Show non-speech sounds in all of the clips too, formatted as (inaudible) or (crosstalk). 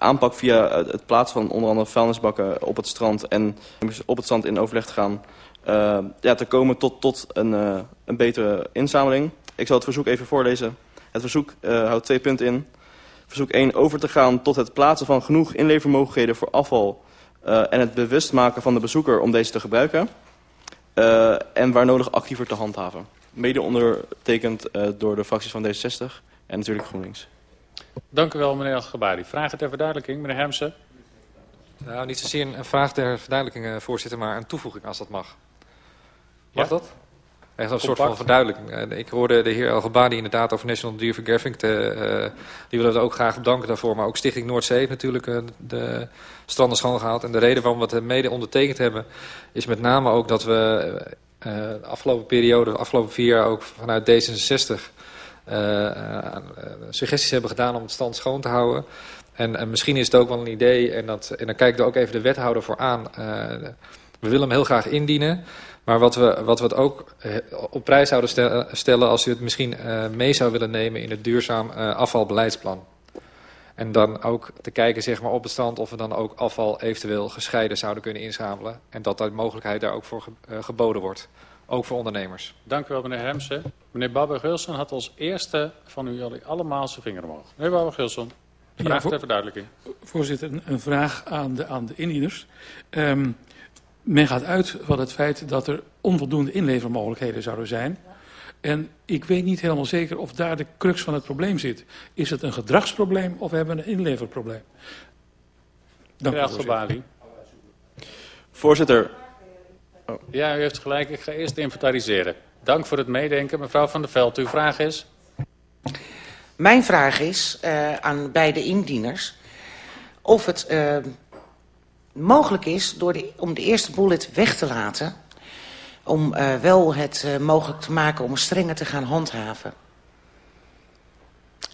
aanpak via het plaatsen van onder andere vuilnisbakken op het strand... en op het strand in overleg te gaan... ja, te komen tot, tot een, een betere inzameling. Ik zal het verzoek even voorlezen. Het verzoek houdt twee punten in. Verzoek 1 over te gaan tot het plaatsen van genoeg inlevermogelijkheden voor afval... en het bewust maken van de bezoeker om deze te gebruiken... en waar nodig actiever te handhaven mede ondertekend door de fracties van D66 en natuurlijk GroenLinks. Dank u wel, meneer Algebari. Vragen ter verduidelijking, meneer Hemsen. Nou, niet zozeer een vraag ter verduidelijking, uh, voorzitter, maar een toevoeging als dat mag. Mag ja? dat? Echt een soort van verduidelijking. Uh, ik hoorde de heer Algebadi inderdaad over National Deer Gerving. Te, die willen we ook graag bedanken daarvoor. Maar ook Stichting Noordzee heeft natuurlijk de stranden schoongehaald. En de reden waarom we het mede ondertekend hebben... is met name ook dat we uh, de afgelopen periode, de afgelopen vier jaar ook vanuit D66... Uh, uh, suggesties hebben gedaan om het stand schoon te houden. En, en, misschien is het ook wel een idee, en, dat, en dan kijkt er ook even de wethouder voor aan. we willen hem heel graag indienen. Maar wat we, wat we het ook op prijs zouden stellen als u het misschien mee zou willen nemen in het duurzaam afvalbeleidsplan. En dan ook te kijken zeg maar, op het stand of we dan ook afval eventueel gescheiden zouden kunnen inzamelen. En dat de mogelijkheid daar ook voor geboden wordt. Ook voor ondernemers. Dank u wel, meneer Hemsen. Meneer Babber-Gulson had als eerste van u jullie allemaal zijn vinger omhoog. Meneer Babber-Gulson, vraag ja, voor, ter verduidelijking. Voorzitter, een, een, vraag aan de, aan de indieners. Um, men gaat uit van het feit dat er onvoldoende inlevermogelijkheden zouden zijn. En ik weet niet helemaal zeker of daar de crux van het probleem zit. Is het een gedragsprobleem of hebben we een inleverprobleem? Dank u, voorzitter. Voorzitter. Oh. Ja, u heeft gelijk. Ik ga eerst inventariseren. Dank voor het meedenken. Mevrouw Van der Veld, uw vraag is? Mijn vraag is uh, aan beide indieners... of het uh, mogelijk is door de, om de eerste bullet weg te laten om uh, wel het mogelijk te maken om strenger te gaan handhaven.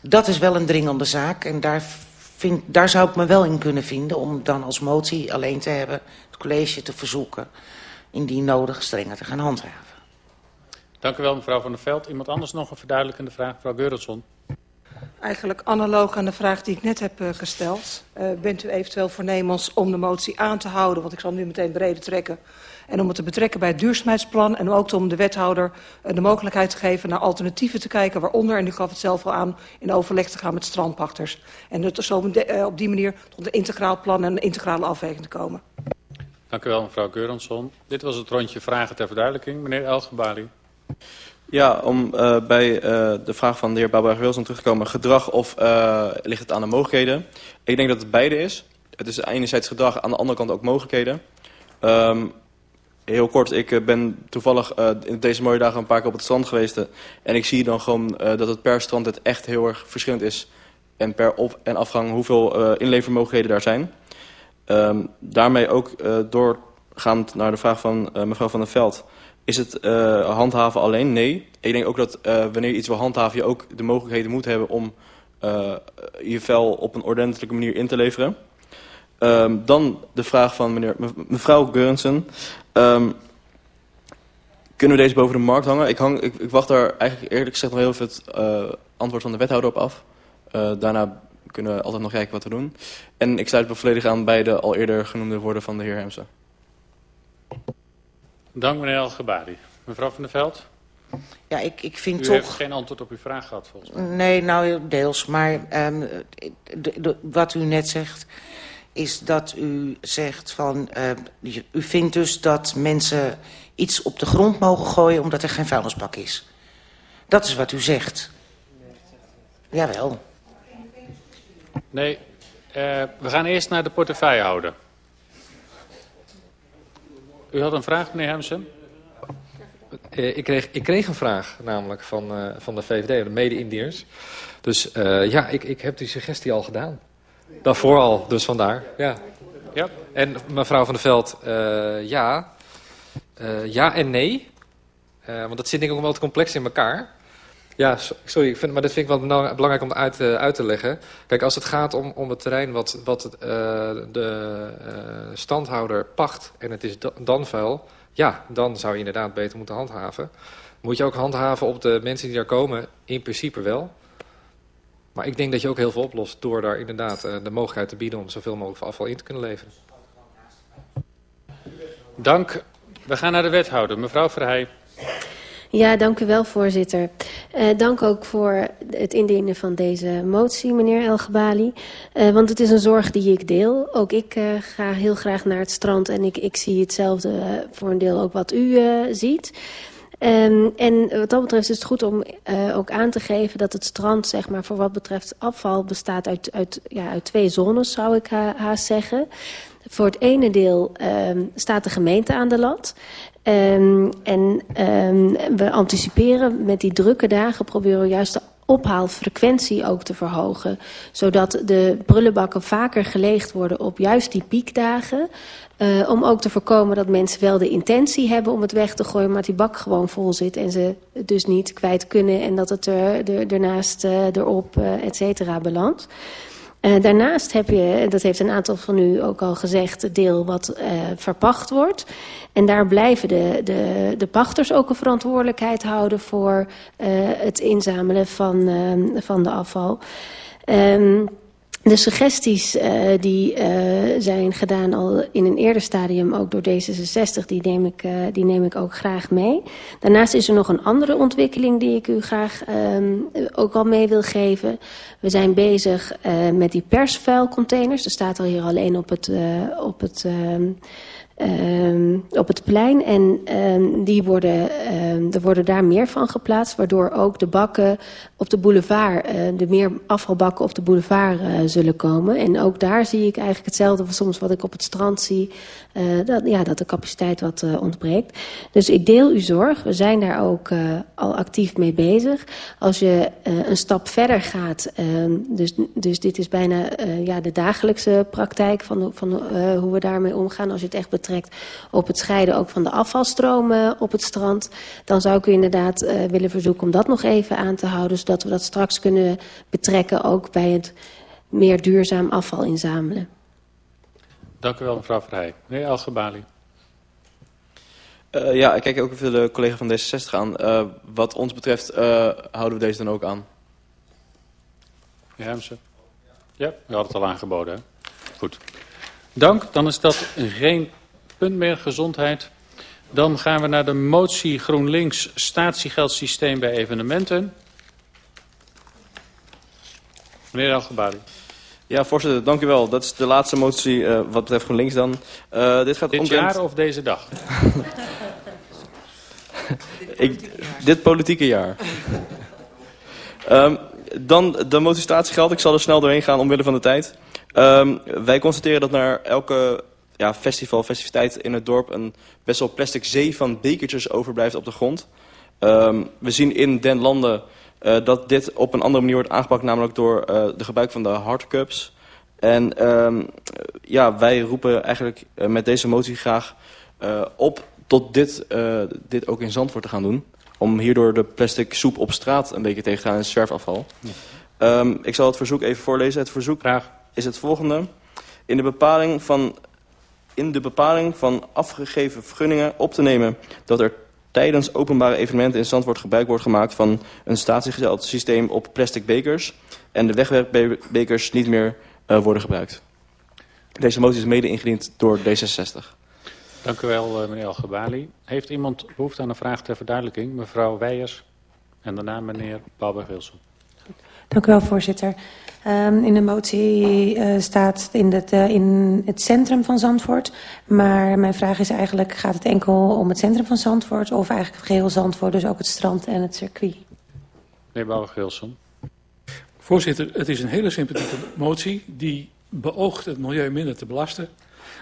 Dat is wel een dringende zaak en daar, vind, daar zou ik me wel in kunnen vinden... om dan als motie alleen te hebben het college te verzoeken... indien nodig strenger te gaan handhaven. Dank u wel, mevrouw Van der Veld. Iemand anders nog een verduidelijkende vraag? Mevrouw Geurtson. Eigenlijk analoog aan de vraag die ik net heb uh, gesteld. Uh, bent u eventueel voornemens om de motie aan te houden? Want ik zal nu meteen breder trekken en om het te betrekken bij het duurzaamheidsplan en ook om de wethouder uh, de mogelijkheid te geven naar alternatieven te kijken, waaronder, en u gaf het zelf al aan, in overleg te gaan met strandpachters. En het zo op die manier tot een integraal plan en een integrale afweging te komen. Dank u wel, mevrouw Geuransson. Dit was het rondje vragen ter verduidelijking. Meneer Elgebali. Ja, om uh, bij uh, de vraag van de heer Barbara Wilson terug te komen. Gedrag of uh, ligt het aan de mogelijkheden? Ik denk dat het beide is. Het is enerzijds gedrag, aan de andere kant ook mogelijkheden. Um, Heel kort, ik eh, ben toevallig in deze mooie dagen een paar keer op het strand geweest. En ik zie dan gewoon dat het per strand het echt heel erg verschillend is. En per op- en afgang hoeveel inlevermogelijkheden daar zijn. Um, daarmee ook doorgaand naar de vraag van mevrouw Van der Veld. Is het handhaven alleen? Nee. Ik denk ook dat wanneer je iets wil handhaven... je ook de mogelijkheden moet hebben om je vel op een ordentelijke manier in te leveren. Um, dan de vraag van meneer, mevrouw Geurensen. Um, kunnen we deze boven de markt hangen? Ik, hang, ik, ik wacht daar eigenlijk eerlijk gezegd nog heel veel het uh, antwoord van de wethouder op af. Uh, daarna kunnen we altijd nog kijken wat we doen. En ik sluit me volledig aan bij de al eerder genoemde woorden van de heer Hemsen. Dank meneer Algebari. Mevrouw van der Veld? Ja, ik, ik vind U toch... U heeft geen antwoord op uw vraag gehad volgens mij. Nee, nou deels. Maar um, de, de, wat u net zegt is dat u zegt van... Uh, u vindt dus dat mensen iets op de grond mogen gooien... omdat er geen vuilnisbak is. Dat is wat u zegt. Jawel. Nee, uh, we gaan eerst naar de portefeuillehouder. U had een vraag, meneer Hemsen? Uh, ik, kreeg, ik kreeg een vraag namelijk van, uh, van de VVD, de mede-indiërs. Dus ja, ik, ik heb die suggestie al gedaan. Daarvoor al, dus vandaar. Ja. ja. En mevrouw van der Veld, ja. Ja en nee. Want dat zit denk ik ook wel te complex in elkaar. Ja, sorry, ik vind, maar dat vind ik wel belangrijk om uit, uit te leggen. Kijk, als het gaat om, om het terrein wat, wat het, de standhouder pacht en het is dan vuil... ja, dan zou je inderdaad beter moeten handhaven. Moet je ook handhaven op de mensen die daar komen? In principe wel. Maar ik denk dat je ook heel veel oplost door daar inderdaad de mogelijkheid te bieden om zoveel mogelijk afval in te kunnen leveren. Dank. We gaan naar de wethouder. Mevrouw Verheij. Ja, dank u wel, voorzitter. Uh, dank ook voor het indienen van deze motie, meneer Elgebali. Uh, want het is een zorg die ik deel. Ook ik uh, ga heel graag naar het strand en ik, ik zie hetzelfde voor een deel ook wat u ziet. Um, en wat dat betreft is het goed om ook aan te geven dat het strand, zeg maar, voor wat betreft afval bestaat uit, uit, ja, uit twee zones, zou ik ha haast zeggen. Voor het ene deel um, staat de gemeente aan de lat. Um, en we anticiperen met die drukke dagen, proberen we juist de ophaalfrequentie ook te verhogen. Zodat de prullenbakken vaker geleegd worden op juist die piekdagen. Uh, om ook te voorkomen dat mensen wel de intentie hebben om het weg te gooien... maar die bak gewoon vol zit en ze dus niet kwijt kunnen... en dat het er, er, ernaast, uh, erop, uh, et cetera, belandt. Uh, daarnaast heb je, dat heeft een aantal van u ook al gezegd... het deel wat uh, verpacht wordt. En daar blijven de, de, de pachters ook een verantwoordelijkheid houden... voor uh, het inzamelen van, van de afval. Um, de suggesties uh, die uh, zijn gedaan al in een eerder stadium, ook door D66, die neem, ik, uh, die neem ik ook graag mee. Daarnaast is er nog een andere ontwikkeling die ik u graag um, ook al mee wil geven. We zijn bezig met die persvuilcontainers. Er staat al hier alleen op het... op het um, op het plein. En um, die worden, um, er worden daar meer van geplaatst, waardoor ook de bakken op de boulevard, uh, de meer afvalbakken op de boulevard uh, zullen komen. En ook daar zie ik eigenlijk hetzelfde soms wat ik op het strand zie, dat, ja, dat de capaciteit wat ontbreekt. Dus ik deel uw zorg. We zijn daar ook al actief mee bezig. Als je een stap verder gaat, dus, dus dit is bijna ja, de dagelijkse praktijk van, van hoe we daarmee omgaan. Als je het echt betrekt op het scheiden ook van de afvalstromen op het strand. Dan zou ik u inderdaad willen verzoeken om dat nog even aan te houden. Zodat we dat straks kunnen betrekken ook bij het meer duurzaam afval inzamelen. Dank u wel mevrouw Verheij. Meneer Algebali. Uh, ja, ik kijk ook even de collega van D66 aan. Uh, wat ons betreft uh, houden we deze dan ook aan. Meneer Hemsen. Ja, u had het al aangeboden. Hè? Goed. Dank. Dan is dat geen punt meer gezondheid. Dan gaan we naar de motie GroenLinks statiegeldsysteem bij evenementen. Meneer Algebari. Ja, voorzitter, dank u wel. Dat is de laatste motie uh, wat betreft GroenLinks dan. Uh, dit gaat dit omtrent... jaar of deze dag? (laughs) Ik, dit politieke jaar. um, dan de motie statiegeld. Ik zal er snel doorheen gaan omwille van de tijd. Um, wij constateren dat naar elke ja, festival, festiviteit in het dorp een best wel plastic zee van bekertjes overblijft op de grond. Um, we zien in den landen uh, dat dit op een andere manier wordt aangepakt, namelijk door uh, de gebruik van de hardcups. En um, ja, wij roepen eigenlijk uh, met deze motie graag op tot dit, dit ook in Zandvoort te gaan doen. Om hierdoor de plastic soep op straat een beetje tegen te gaan en zwerfafval. Ja. Um, ik zal het verzoek even voorlezen. Het verzoek graag. is het volgende. In de bepaling van in de bepaling van afgegeven vergunningen op te nemen dat er tijdens openbare evenementen in Zandvoort gebruik wordt gemaakt van een statiegesteld systeem op plastic bekers en de wegwerpbekers niet meer uh, worden gebruikt. Deze motie is mede ingediend door D66. Dank u wel, uh, meneer Algebali. Heeft iemand behoefte aan een vraag ter verduidelijking? Mevrouw Weijers en daarna meneer Bouwberg-Wilson. Dank u wel, voorzitter. Um, in de motie uh, staat in het, uh, in het centrum van Zandvoort. Maar mijn vraag is eigenlijk, gaat het enkel om het centrum van Zandvoort... of eigenlijk het geheel Zandvoort, dus ook het strand en het circuit? Meneer Bouwer-Gilson. Voorzitter, het is een hele sympathieke motie... die beoogt het milieu minder te belasten.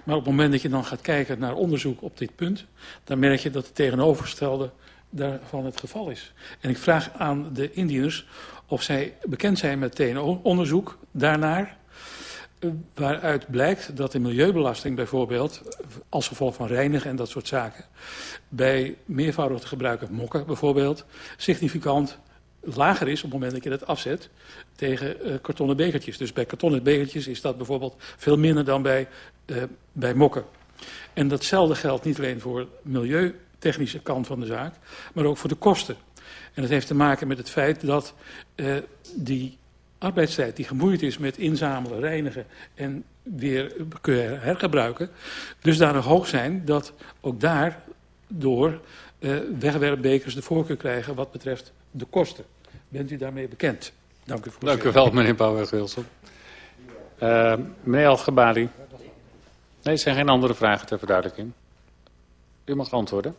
Maar op het moment dat je dan gaat kijken naar onderzoek op dit punt... dan merk je dat het tegenovergestelde daarvan het geval is. En ik vraag aan de indieners of zij bekend zijn met TNO-onderzoek daarnaar... Eh, waaruit blijkt dat de milieubelasting bijvoorbeeld... als gevolg van reinigen en dat soort zaken... bij meervoudig te gebruiken mokken bijvoorbeeld... significant lager is op het moment dat je dat afzet tegen uh, kartonnen bekertjes. Dus bij kartonnen bekertjes is dat bijvoorbeeld veel minder dan bij, uh, bij mokken. En datzelfde geldt niet alleen voor de milieutechnische kant van de zaak... maar ook voor de kosten. En dat heeft te maken met het feit dat uh, die arbeidstijd die gemoeid is met inzamelen, reinigen en weer hergebruiken, dusdanig hoog zijn dat ook daar door uh, wegwerpbekers de voorkeur krijgen wat betreft de kosten. Bent u daarmee bekend? Dank u, voor Dank u wel, meneer Bouwweg-Wilson. Uh, meneer Algebali. Nee, er zijn geen andere vragen ter verduidelijking. U mag antwoorden.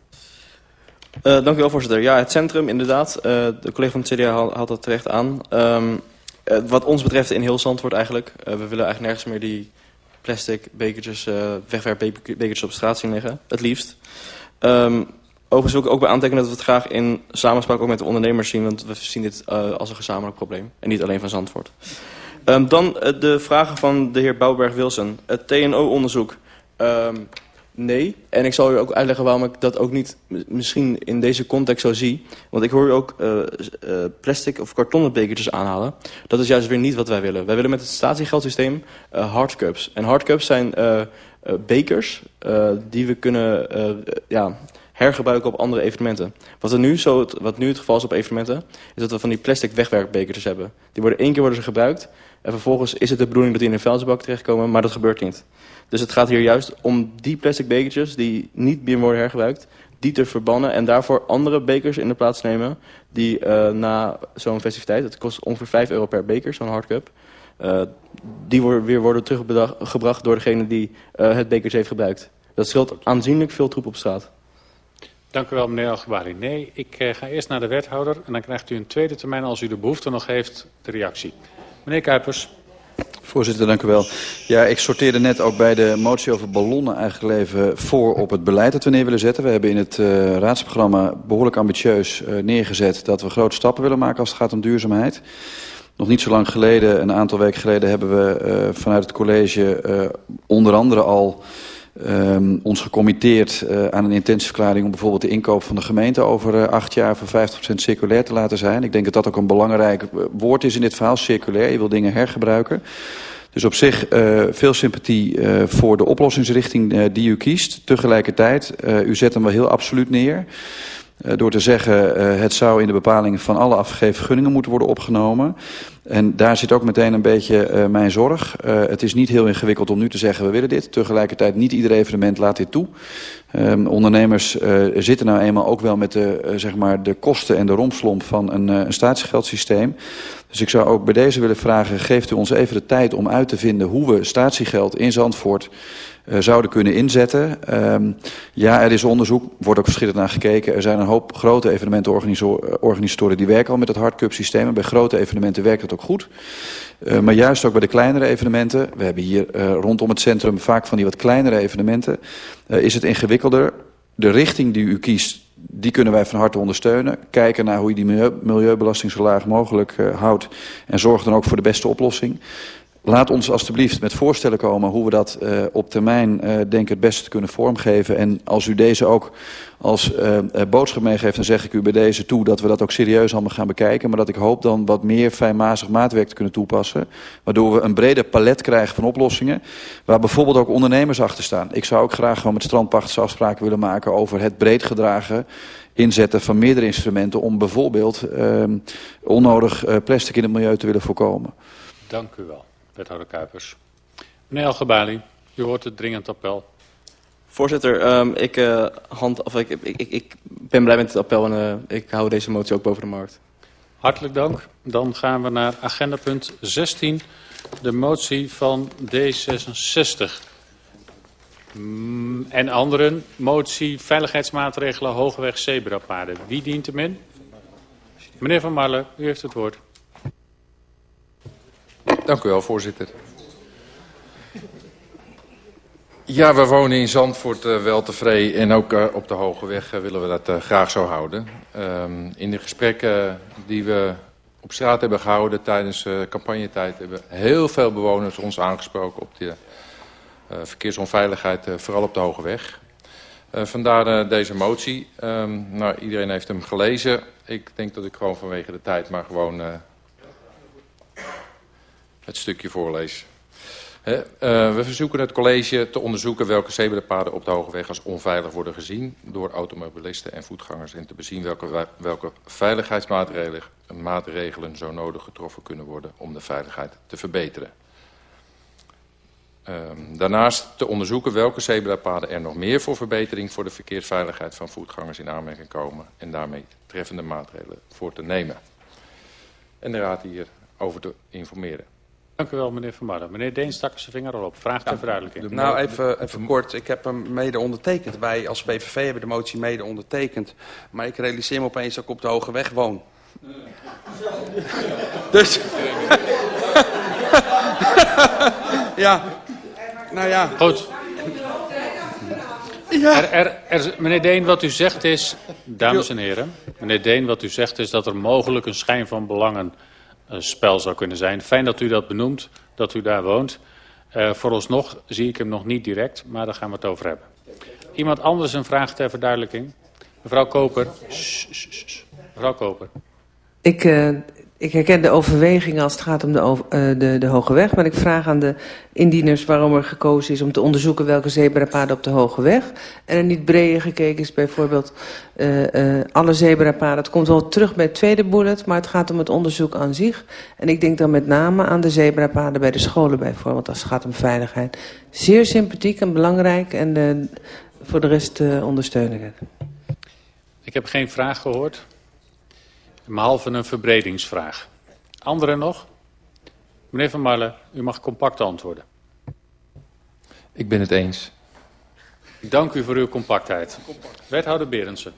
Uh, dank u wel, voorzitter. Ja, het centrum, inderdaad. Uh, de collega van het CDA had dat terecht aan. Um, uh, wat ons betreft in heel Zandvoort eigenlijk. we willen eigenlijk nergens meer die plastic bekertjes, wegwerpbekertjes op straat zien liggen. Het liefst. Um, overigens wil ik ook bij aantekenen dat we het graag in samenspraak ook met de ondernemers zien. Want we zien dit als een gezamenlijk probleem. En niet alleen van Zandvoort. Um, dan de vragen van de heer Bouwberg-Wilson. Het TNO-onderzoek. Nee. En ik zal u ook uitleggen waarom ik dat ook niet misschien in deze context zo zie. Want ik hoor u ook uh, uh, plastic of kartonnen bekertjes aanhalen. Dat is juist weer niet wat wij willen. Wij willen met het statiegeldsysteem uh, hardcups. En hardcups zijn bekers die we kunnen ja, hergebruiken op andere evenementen. Wat, er nu zo, wat nu het geval is op evenementen, is dat we van die plastic wegwerkbekertjes hebben. Die worden één keer worden ze gebruikt. En vervolgens is het de bedoeling dat die in een vuilnisbak terechtkomen, maar dat gebeurt niet. Dus het gaat hier juist om die plastic bekertjes die niet meer worden hergebruikt, die te verbannen en daarvoor andere bekers in de plaats nemen die uh, na zo'n festiviteit, het kost ongeveer 5 euro per beker, zo'n hardcup, uh, die worden, weer worden teruggebracht door degene die uh, het bekertje heeft gebruikt. Dat scheelt aanzienlijk veel troep op straat. Dank u wel, meneer Algebari. Nee, ik uh, ga eerst naar de wethouder en dan krijgt u een tweede termijn als u de behoefte nog heeft, de reactie. Meneer Kuipers. Voorzitter, dank u wel. Ja, ik sorteerde net ook bij de motie over ballonnen eigenlijk even voor op het beleid dat we neer willen zetten. We hebben in het uh, raadsprogramma behoorlijk ambitieus uh, neergezet dat we grote stappen willen maken als het gaat om duurzaamheid. Nog niet zo lang geleden, een aantal weken geleden, hebben we vanuit het college onder andere al um, ons gecommitteerd uh, aan een intentieverklaring om bijvoorbeeld de inkoop van de gemeente over uh, acht jaar voor 50% circulair te laten zijn. Ik denk dat dat ook een belangrijk woord is in dit verhaal, circulair. Je wil dingen hergebruiken. Dus op zich veel sympathie voor de oplossingsrichting die u kiest. Tegelijkertijd, u zet hem wel heel absoluut neer. Door te zeggen, het zou in de bepalingen van alle afgegeven vergunningen moeten worden opgenomen. En daar zit ook meteen een beetje uh, mijn zorg. Het is niet heel ingewikkeld om nu te zeggen we willen dit. Tegelijkertijd niet ieder evenement laat dit toe. Um, ondernemers zitten nou eenmaal ook wel met de, zeg maar de kosten en de rompslomp van een, een statiegeldsysteem. Dus ik zou ook bij deze willen vragen, geeft u ons even de tijd om uit te vinden hoe we statiegeld in Zandvoort zouden kunnen inzetten. Um, ja, er is onderzoek, wordt ook verschillend naar gekeken. Er zijn een hoop grote evenementenorganisatoren die werken al met het hardcup systeem. Bij grote evenementen werkt het ook goed. Uh, maar juist ook bij de kleinere evenementen, we hebben hier uh, rondom het centrum vaak van die wat kleinere evenementen, is het ingewikkelder. De richting die u kiest, die kunnen wij van harte ondersteunen. Kijken naar hoe je die milieu, milieubelasting zo laag mogelijk houdt. En zorg dan ook voor de beste oplossing. Laat ons alstublieft met voorstellen komen hoe we dat uh, op termijn uh, denk ik het beste kunnen vormgeven. En als u deze ook als uh, boodschap meegeeft, dan zeg ik u bij deze toe dat we dat ook serieus allemaal gaan bekijken. Maar dat ik hoop dan wat meer fijnmazig maatwerk te kunnen toepassen. Waardoor we een breder palet krijgen van oplossingen. Waar bijvoorbeeld ook ondernemers achter staan. Ik zou ook graag gewoon met strandpachters afspraken willen maken over het breed gedragen inzetten van meerdere instrumenten. Om bijvoorbeeld onnodig plastic in het milieu te willen voorkomen. Dank u wel wethouder Kuipers. Meneer Algebali, u hoort het dringend appel. Voorzitter, um, ik, uh, hand, of ik, ik, ik, ik, ben blij met het appel en uh, ik hou deze motie ook boven de markt. Hartelijk dank. Dan gaan we naar agendapunt 16, de motie van D66. Mm, en anderen, motie veiligheidsmaatregelen Hogeweg Zebrapaden. Wie dient hem in? Meneer Van Marle, u heeft het woord. Dank u wel, voorzitter. Ja, we wonen in Zandvoort uh, wel tevreden en ook uh, op de Hoge Weg uh, willen we dat graag zo houden. Um, in de gesprekken die we op straat hebben gehouden tijdens campagnetijd hebben heel veel bewoners ons aangesproken op de verkeersonveiligheid, vooral op de Hoge Weg. Vandaar deze motie. Um, nou, iedereen heeft hem gelezen. Ik denk dat ik gewoon vanwege de tijd maar gewoon het stukje voorlees. we verzoeken het college te onderzoeken welke zebrapaden op de Hoge Weg als onveilig worden gezien door automobilisten en voetgangers en te bezien welke, welke veiligheidsmaatregelen maatregelen zo nodig getroffen kunnen worden om de veiligheid te verbeteren. Um, daarnaast te onderzoeken welke zebrapaden er nog meer voor verbetering voor de verkeersveiligheid van voetgangers in aanmerking komen en daarmee treffende maatregelen voor te nemen. En de raad hier over te informeren. Dank u wel, meneer Van Marden. Meneer Deen stak zijn vinger al op. Vraag ter ja, verduidelijking. Nou, even, even kort. Ik heb hem mede ondertekend. Wij als PVV hebben de motie mede ondertekend. Maar ik realiseer me opeens dat ik op de Hoge Weg woon. (laughs) dus... (laughs) ja, nou ja. Goed. Ja. Er, er, er, meneer Deen, wat u zegt is, dames en heren, meneer Deen, wat u zegt is dat er mogelijk een schijn van belangen uh, spel zou kunnen zijn. Fijn dat u dat benoemt, dat u daar woont. Uh, vooralsnog zie ik hem nog niet direct, maar daar gaan we het over hebben. Iemand anders een vraag ter verduidelijking? Mevrouw Koper. Mevrouw Koper. Ik, uh, ik herken de overwegingen als het gaat om de, uh, de, de Hoge Weg. Maar ik vraag aan de indieners waarom er gekozen is om te onderzoeken welke zebrapaden op de Hoge Weg. En er niet breder gekeken is bijvoorbeeld uh, uh, alle zebrapaden. Het komt wel terug bij het tweede bullet, maar het gaat om het onderzoek aan zich. En ik denk dan met name aan de zebrapaden bij de scholen bijvoorbeeld als het gaat om veiligheid. Zeer sympathiek en belangrijk en voor de rest ondersteun ik het. Ik heb geen vraag gehoord. Behalve een verbredingsvraag. Anderen nog? Meneer Van Marle, u mag compact antwoorden. Ik ben het eens. Ik dank u voor uw compactheid. Wethouder Berendsen.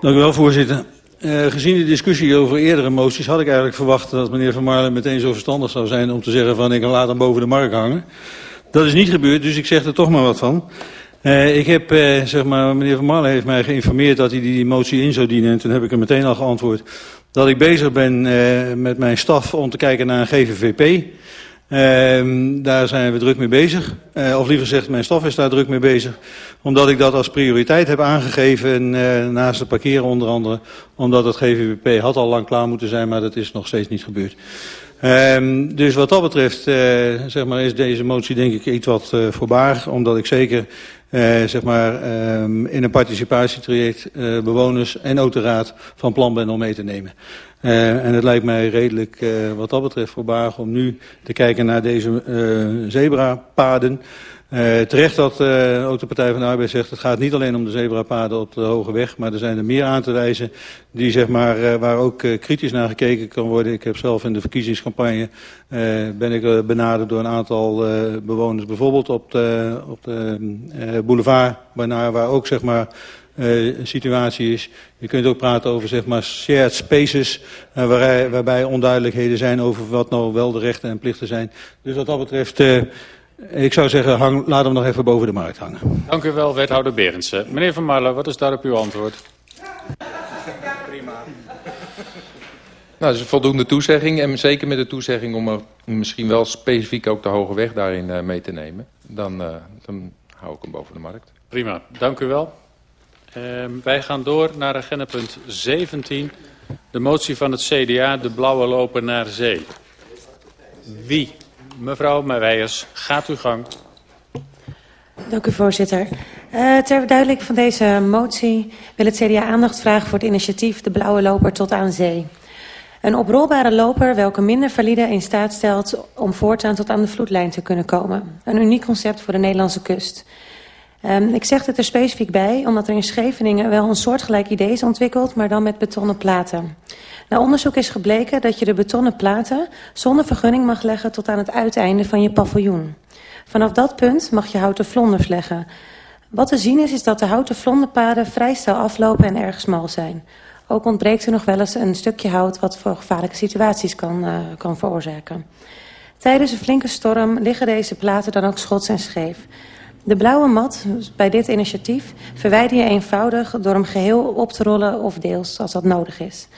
Dank u wel, voorzitter. Uh, gezien de discussie over eerdere moties had ik eigenlijk verwacht dat meneer Van Marlen meteen zo verstandig zou zijn om te zeggen van ik laat hem boven de markt hangen. Dat is niet gebeurd, dus ik zeg er toch maar wat van. Uh, ik heb, uh, zeg maar, meneer Van Marlen heeft mij geïnformeerd dat hij die motie in zou dienen. En toen heb ik hem meteen al geantwoord dat ik bezig ben uh, met mijn staf om te kijken naar een GVVP. daar zijn we druk mee bezig. of liever gezegd, mijn staf is daar druk mee bezig. Omdat ik dat als prioriteit heb aangegeven, naast het parkeren onder andere. Omdat het GVVP had al lang klaar moeten zijn, maar dat is nog steeds niet gebeurd. Um, dus wat dat betreft zeg maar, is deze motie denk ik iets wat voorbaar. Omdat ik zeker uh, zeg maar, um, in een participatietraject uh, bewoners en ook van plan ben om mee te nemen. Uh, en het lijkt mij redelijk uh, wat dat betreft voorbaar om nu te kijken naar deze uh, zebrapaden. Uh, terecht dat uh, ook de Partij van de Arbeid zegt, het gaat niet alleen om de zebrapaden op de Hoge Weg, maar er zijn er meer aan te wijzen die, zeg maar, uh, waar ook kritisch naar gekeken kan worden. Ik heb zelf in de verkiezingscampagne, ben ik benaderd door een aantal bewoners, bijvoorbeeld op de, op de boulevard, waarna, waar ook zeg maar, een situatie is. Je kunt ook praten over zeg maar, shared spaces, waar, waarbij onduidelijkheden zijn over wat nou wel de rechten en plichten zijn. Dus wat dat betreft... Ik zou zeggen, hang, laat hem nog even boven de markt hangen. Dank u wel, wethouder Berendsen. Meneer Van Marlen, wat is daarop uw antwoord? Prima. Nou, dat is een voldoende toezegging. En zeker met de toezegging om er misschien wel specifiek ook de Hoge Weg daarin uh, mee te nemen. Dan, uh, dan hou ik hem boven de markt. Prima, dank u wel. Uh, wij gaan door naar agenda punt 17. De motie van het CDA, de blauwe loper naar zee. Wie? Mevrouw Meijers, gaat uw gang. Dank u, voorzitter. Uh, ter verduidelijking van deze motie wil het CDA aandacht vragen voor het initiatief De Blauwe Loper tot aan zee. Een oprolbare loper welke minder valide in staat stelt om voortaan tot aan de vloedlijn te kunnen komen. Een uniek concept voor de Nederlandse kust. Um, ik zeg het er specifiek bij, omdat er in Scheveningen wel een soortgelijk idee is ontwikkeld, maar dan met betonnen platen. Na onderzoek is gebleken dat je de betonnen platen zonder vergunning mag leggen tot aan het uiteinde van je paviljoen. Vanaf dat punt mag je houten vlonders leggen. Wat te zien is, is dat de houten vlonderpaden vrij snel aflopen en erg smal zijn. Ook ontbreekt er nog wel eens een stukje hout wat voor gevaarlijke situaties kan, uh, kan veroorzaken. Tijdens een flinke storm liggen deze platen dan ook schots en scheef. De blauwe mat bij dit initiatief verwijder je eenvoudig door hem geheel op te rollen of deels als dat nodig is.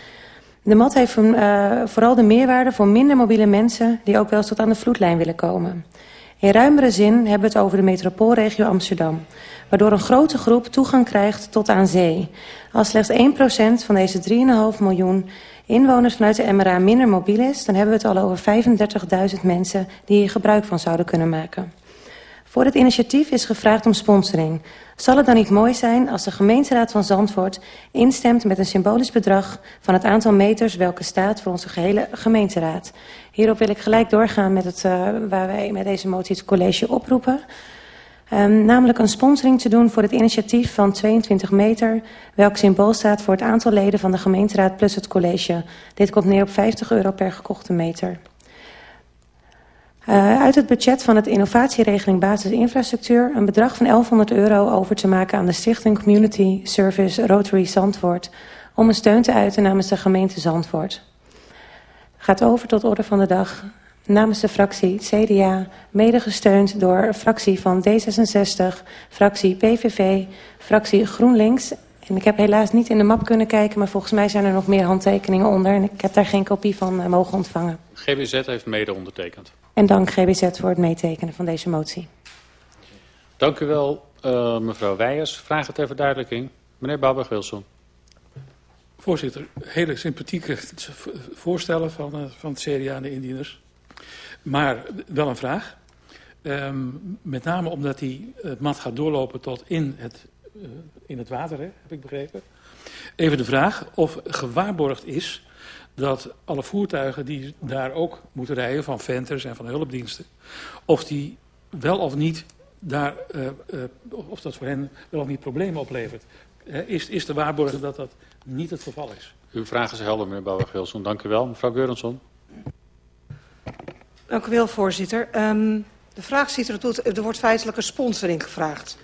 De mat heeft uh, vooral de meerwaarde voor minder mobiele mensen die ook wel eens tot aan de vloedlijn willen komen. In ruimere zin hebben we het over de metropoolregio Amsterdam, waardoor een grote groep toegang krijgt tot aan zee. Als slechts 1% van deze 3,5 miljoen inwoners vanuit de MRA minder mobiel is... dan hebben we het al over 35.000 mensen die hier gebruik van zouden kunnen maken. Voor het initiatief is gevraagd om sponsoring. Zal het dan niet mooi zijn als de gemeenteraad van Zandvoort instemt met een symbolisch bedrag van het aantal meters welke staat voor onze gehele gemeenteraad? Hierop wil ik gelijk doorgaan met het, uh, waar wij met deze motie het college oproepen. Um, namelijk een sponsoring te doen voor het initiatief van 22 meter, welk symbool staat voor het aantal leden van de gemeenteraad plus het college. Dit komt neer op 50 euro per gekochte meter. Uh, uit het budget van het innovatieregeling basisinfrastructuur een bedrag van 1100 euro over te maken aan de stichting Community Service Rotary Zandvoort om een steun te uiten namens de gemeente Zandvoort. Gaat over tot orde van de dag namens de fractie CDA, mede gesteund door fractie van D66, fractie PVV, fractie GroenLinks. En ik heb helaas niet in de map kunnen kijken, maar volgens mij zijn er nog meer handtekeningen onder. En ik heb daar geen kopie van uh, mogen ontvangen. GBZ heeft mede ondertekend. En dank GBZ voor het meetekenen van deze motie. Dank u wel, uh, mevrouw Weijers. Vragen ter verduidelijking. Meneer Babberg-Wilson. Voorzitter, hele sympathieke voorstellen van, uh, van het CDA en de indieners. Maar wel een vraag. Um, met name omdat die, het mat gaat doorlopen tot in het, in het water, hè, heb ik begrepen. Even de vraag of gewaarborgd is dat alle voertuigen die daar ook moeten rijden, van venters en van hulpdiensten, of die wel of niet daar, uh, uh, of dat voor hen wel of niet problemen oplevert. Uh, is, is de waarborgen dat dat niet het geval is? Uw vraag is helder, meneer Bouwer-Gilson. Dank u wel. Mevrouw Geurensson. Dank u wel, voorzitter. Um, de vraag ziet er toe, er wordt feitelijk een sponsoring gevraagd.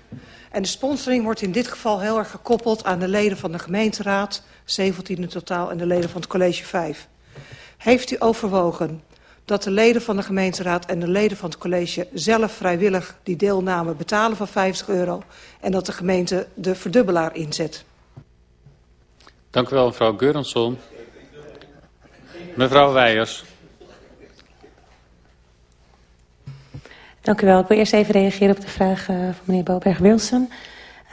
En de sponsoring wordt in dit geval heel erg gekoppeld aan de leden van de gemeenteraad, 17 in totaal, en de leden van het college 5. Heeft u overwogen dat de leden van de gemeenteraad en de leden van het college zelf vrijwillig die deelname betalen van 50 euro en dat de gemeente de verdubbelaar inzet? Dank u wel, mevrouw Geurensson. Mevrouw Weijers. Dank u wel. Ik wil eerst even reageren op de vraag uh, van meneer Boberg-Wilson.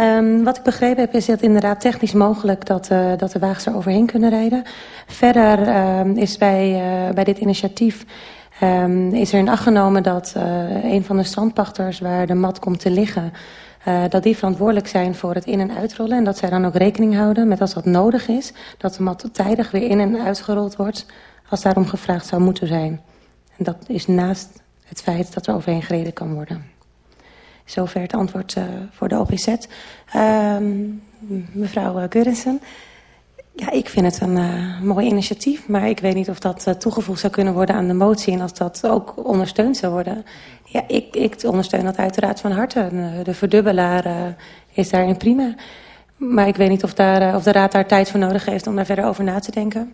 Um, wat ik begrepen heb is dat inderdaad technisch mogelijk dat, uh, dat de wagens er overheen kunnen rijden. Verder uh, is bij, uh, bij dit initiatief um, is er in acht genomen dat een van de strandpachters waar de mat komt te liggen... Dat die verantwoordelijk zijn voor het in- en uitrollen. En dat zij dan ook rekening houden met als dat nodig is... dat de mat tijdig weer in- en uitgerold wordt als daarom gevraagd zou moeten zijn. En dat is naast het feit dat er overheen gereden kan worden. Zover het antwoord uh, voor de OPZ. Uh, mevrouw Geurensen. Ja, ik vind het een uh, mooi initiatief, maar ik weet niet of dat toegevoegd zou kunnen worden aan de motie en als dat ook ondersteund zou worden. Ja, ik, ik ondersteun dat uiteraard van harte. De verdubbelaar is daarin prima. Maar ik weet niet of, daar, of de raad daar tijd voor nodig heeft om daar verder over na te denken.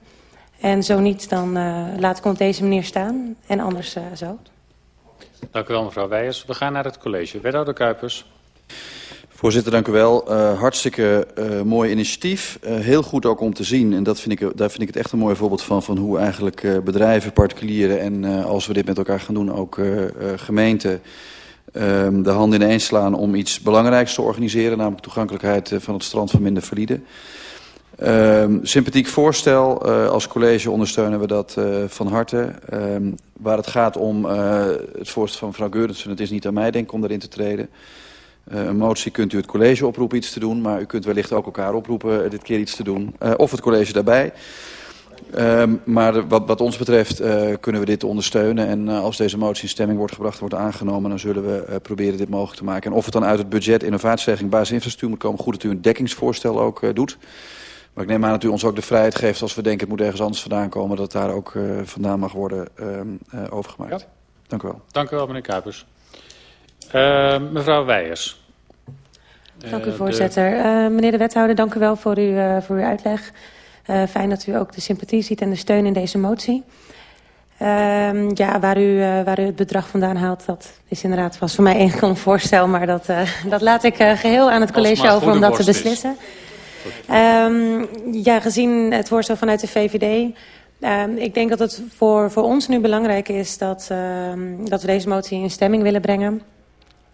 En zo niet, dan laat ik op deze manier staan en anders zo. Dank u wel, mevrouw Weijers. We gaan naar het college. Wethouder Kuipers. Voorzitter, dank u wel. Uh, hartstikke uh, mooi initiatief. Uh, heel goed ook om te zien, en dat vind ik, daar vind ik het echt een mooi voorbeeld van... van hoe eigenlijk bedrijven, particulieren en als we dit met elkaar gaan doen... ook gemeenten uh, de handen ineens slaan om iets belangrijks te organiseren... namelijk toegankelijkheid van het strand van minder valide. Uh, sympathiek voorstel. Uh, als college ondersteunen we dat uh, van harte. Uh, waar het gaat om uh, het voorstel van mevrouw Geurensen... het is niet aan mij, denk om daarin te treden... Een motie kunt u het college oproepen iets te doen, maar u kunt wellicht ook elkaar oproepen dit keer iets te doen. Of het college daarbij. Uh, maar wat, wat ons betreft kunnen we dit ondersteunen. En als deze motie in stemming wordt gebracht wordt aangenomen... dan zullen we proberen dit mogelijk te maken. En of het dan uit het budget innovatieregeling basisinfrastructuur moet komen... goed dat u een dekkingsvoorstel ook doet. Maar ik neem aan dat u ons ook de vrijheid geeft... als we denken het moet ergens anders vandaan komen... dat het daar ook uh, vandaan mag worden uh, uh, overgemaakt. Ja. Dank u wel. Dank u wel, meneer Kuipers. Uh, mevrouw Weijers. Dank u, voorzitter. Uh, meneer de wethouder, dank u wel voor, u, uh, voor uw uitleg. Uh, fijn dat u ook de sympathie ziet en de steun in deze motie. Uh, ja, waar u, uh, waar u het bedrag vandaan haalt, dat is inderdaad was voor mij enkel een (laughs) voorstel. Maar dat, uh, dat laat ik uh, geheel aan het college over om dat te beslissen. Um, ja, gezien het voorstel vanuit de VVD... Um, ik denk dat het voor, voor ons nu belangrijk is dat, uh, dat we deze motie in stemming willen brengen...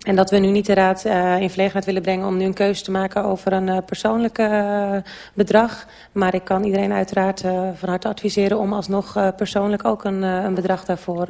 En dat we nu niet de raad uh, in verlegenheid willen brengen om nu een keuze te maken over een uh, persoonlijk uh, bedrag. Maar ik kan iedereen uiteraard van harte adviseren om alsnog persoonlijk ook een, een bedrag daarvoor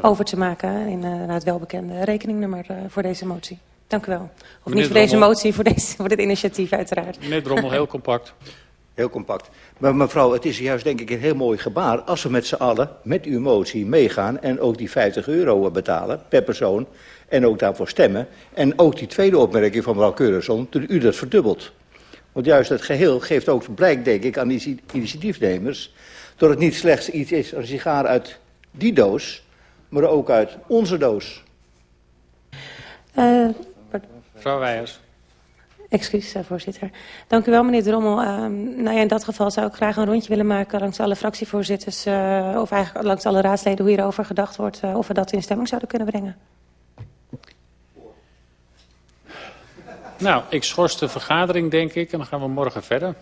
over te maken. In het welbekende rekeningnummer voor deze motie. Dank u wel. Of Meneer niet voor deze motie, voor, deze, voor dit initiatief uiteraard. Meneer Drommel, heel compact. (laughs) Heel compact. Maar mevrouw, het is juist denk ik een heel mooi gebaar als we met z'n allen met uw motie meegaan en ook die 50 euro betalen per persoon en ook daarvoor stemmen. En ook die tweede opmerking van mevrouw Keurenson, toen u dat verdubbelt. Want juist het geheel geeft ook blijk, denk ik, aan die initiatiefnemers... dat het niet slechts iets is, een sigaar uit die doos... maar ook uit onze doos. Uh, Mevrouw Weijers. Excuus, uh, voorzitter. Dank u wel, meneer Drommel. Uh, nou ja, in dat geval zou ik graag een rondje willen maken langs alle fractievoorzitters... Uh, of eigenlijk langs alle raadsleden hoe hierover gedacht wordt... of we dat in stemming zouden kunnen brengen. Nou, ik schors de vergadering, denk ik, en dan gaan we morgen verder.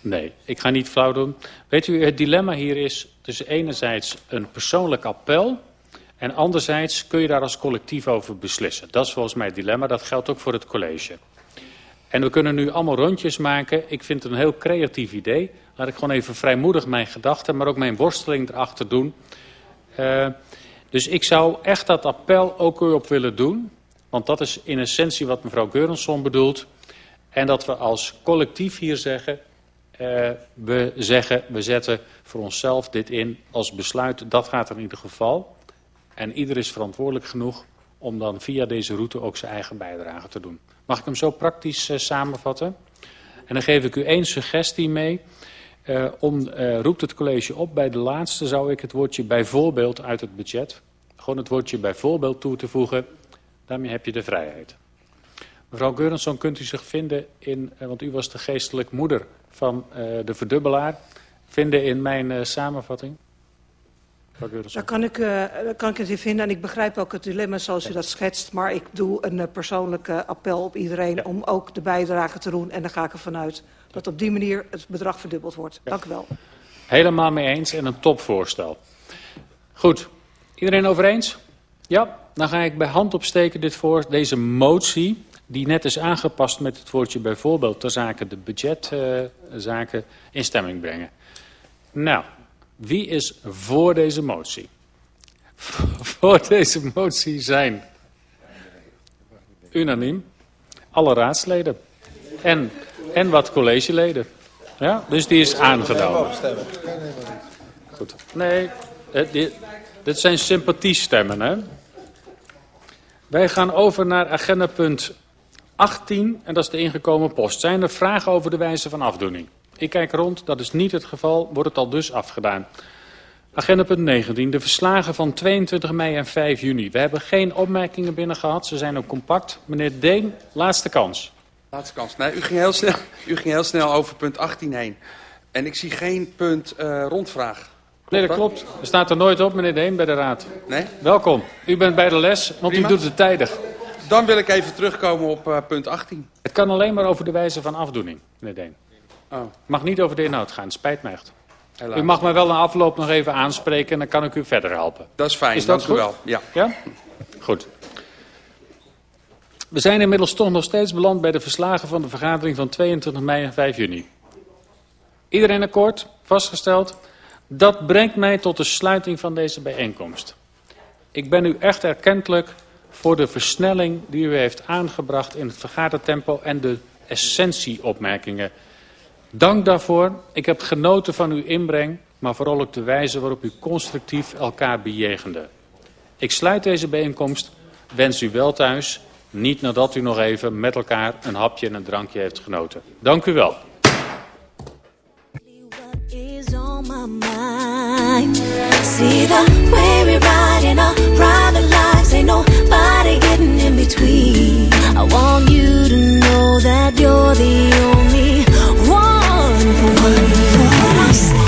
Nee, ik ga niet flauw doen. Weet u, het dilemma hier is tussen enerzijds een persoonlijk appel... en anderzijds kun je daar als collectief over beslissen. Dat is volgens mij het dilemma, dat geldt ook voor het college. En we kunnen nu allemaal rondjes maken. Ik vind het een heel creatief idee. Laat ik gewoon even vrijmoedig mijn gedachten, maar ook mijn worsteling erachter doen. Uh, dus ik zou echt dat appel ook weer op willen doen... Want dat is in essentie wat mevrouw Geurensson bedoelt. En dat we als collectief hier zeggen... Uh, we zeggen, we zetten voor onszelf dit in als besluit. Dat gaat er in ieder geval. En ieder is verantwoordelijk genoeg om dan via deze route ook zijn eigen bijdrage te doen. Mag ik hem zo praktisch uh, samenvatten? En dan geef ik u één suggestie mee. Uh, om, roept het college op, bij de laatste zou ik het woordje bijvoorbeeld uit het budget... gewoon het woordje bijvoorbeeld toe te voegen Daarmee heb je de vrijheid. Mevrouw Geurensson, kunt u zich vinden in, want u was de geestelijk moeder van uh, de verdubbelaar, vinden in mijn uh, samenvatting? Daar kan ik, uh, kan ik het in vinden en ik begrijp ook het dilemma zoals u dat schetst. Maar ik doe een uh, persoonlijk appel op iedereen ja. om ook de bijdrage te doen. En dan ga ik ervan uit dat op die manier het bedrag verdubbeld wordt. Ja. Dank u wel. Helemaal mee eens en een topvoorstel. Goed, iedereen over eens? Ja, dan ga ik bij hand opsteken dit voor deze motie, die net is aangepast met het woordje bijvoorbeeld ter zake de budgetzaken, uh, in stemming brengen. Nou, wie is voor deze motie? (laughs) voor deze motie zijn unaniem alle raadsleden en, en wat collegeleden. Ja, dus die is aangenomen. Goed. Nee, dit, dit zijn sympathiestemmen, hè? Wij gaan over naar agenda punt 18 en dat is de ingekomen post. Zijn er vragen over de wijze van afdoening? Ik kijk rond, dat is niet het geval, wordt het al dus afgedaan. Agenda punt 19, de verslagen van 22 mei en 5 juni. We hebben geen opmerkingen binnen gehad, ze zijn ook compact. Meneer Deen, laatste kans. Laatste kans. Nee, u, ging heel snel, u ging heel snel over punt 18 heen. En ik zie geen punt uh, rondvraag. Nee, dat klopt. Er staat er nooit op, meneer Deen, bij de raad. Nee? Welkom. U bent bij de les, want Prima. u doet het tijdig. Dan wil ik even terugkomen op uh, punt 18. Het kan alleen maar over de wijze van afdoening, meneer Deen. Oh. mag niet over de inhoud gaan, spijt me echt. Helaas. U mag me wel na afloop nog even aanspreken en dan kan ik u verder helpen. Dat is fijn, is dat dank goed? u wel. Ja. ja? Goed. We zijn inmiddels toch nog steeds beland bij de verslagen van de vergadering van 22 mei en 5 juni. Iedereen akkoord? Vastgesteld? Dat brengt mij tot de sluiting van deze bijeenkomst. Ik ben u echt erkentelijk voor de versnelling die u heeft aangebracht in het vergadertempo en de essentieopmerkingen. Dank daarvoor. Ik heb genoten van uw inbreng, maar vooral ook de wijze waarop u constructief elkaar bejegende. Ik sluit deze bijeenkomst, wens u wel thuis, niet nadat u nog even met elkaar een hapje en een drankje heeft genoten. Dank u wel. One for us.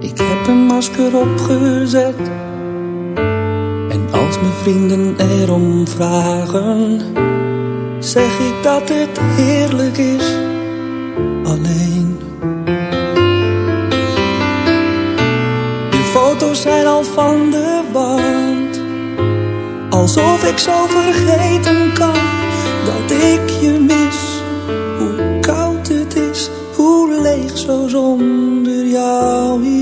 Ik heb een masker opgezet. En als mijn vrienden erom vragen, zeg ik dat het heerlijk is. Alleen. Je foto's zijn al van de wand. Alsof ik zo vergeten kan dat ik je mis. zo zonder jou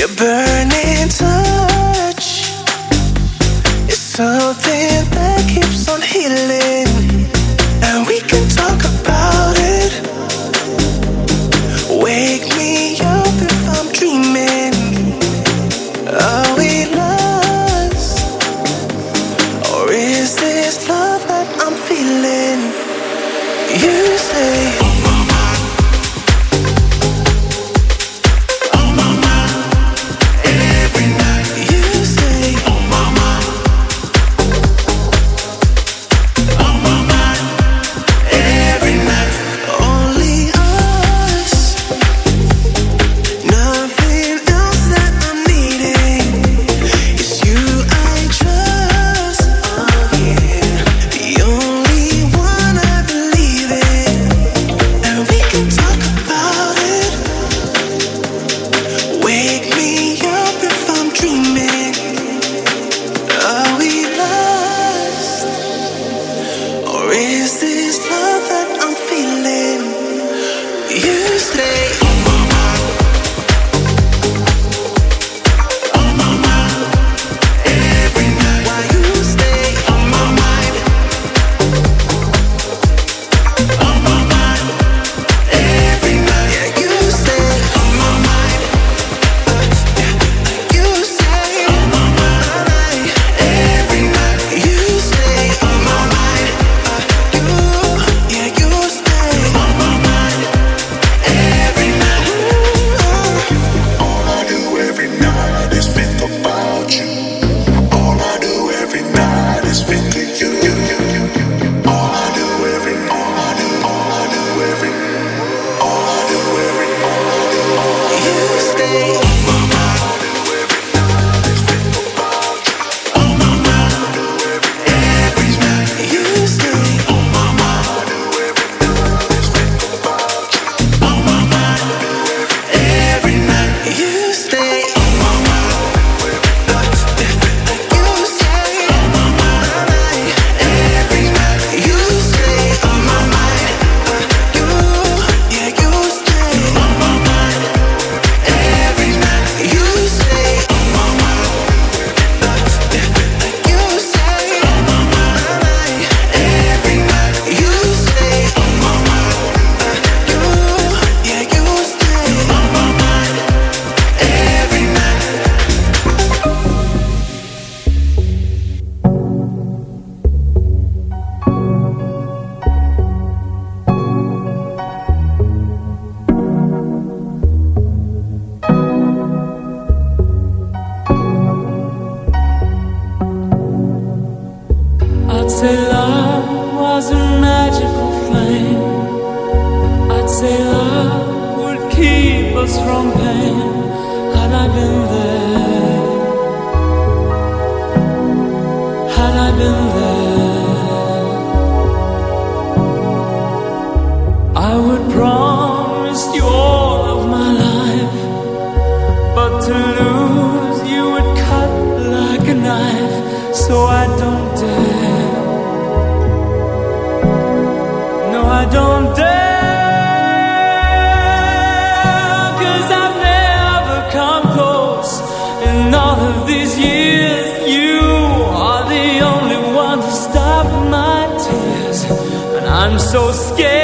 Your burning touch is something. so scared.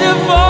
wonderful.